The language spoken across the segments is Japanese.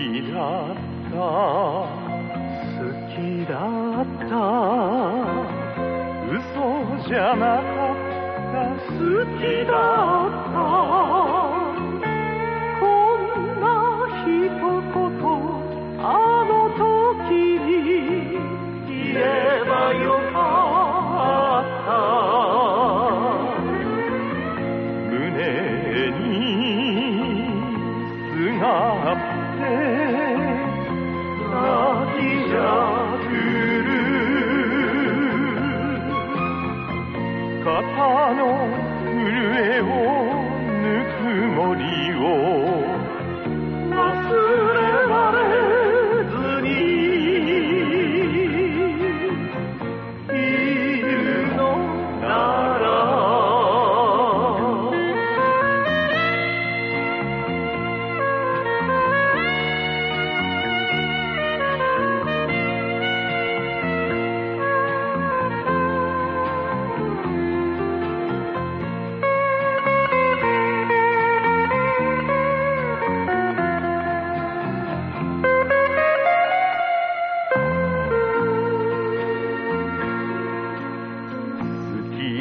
きだった好きだった。嘘じゃなかった。好きだった。肩の震えをぬくもりを。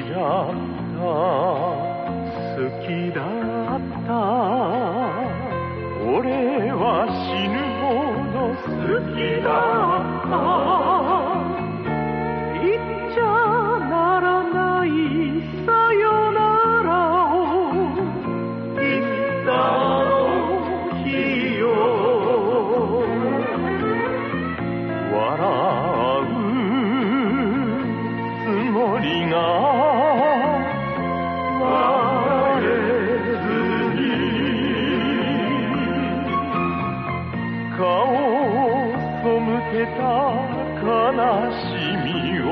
だった好きだった。俺は死ぬほど好きだった。顔を背けた悲しみを。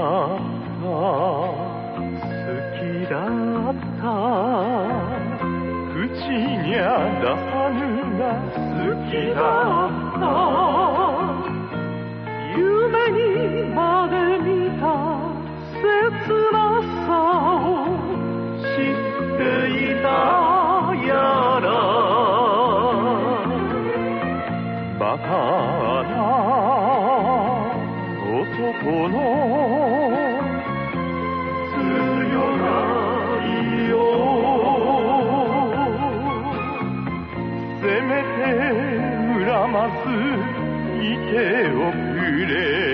きだった好きだった。口にゃ出さぬが好きだった。夢にまで見た切ないこの強がりよせめて恨まずいておくれ。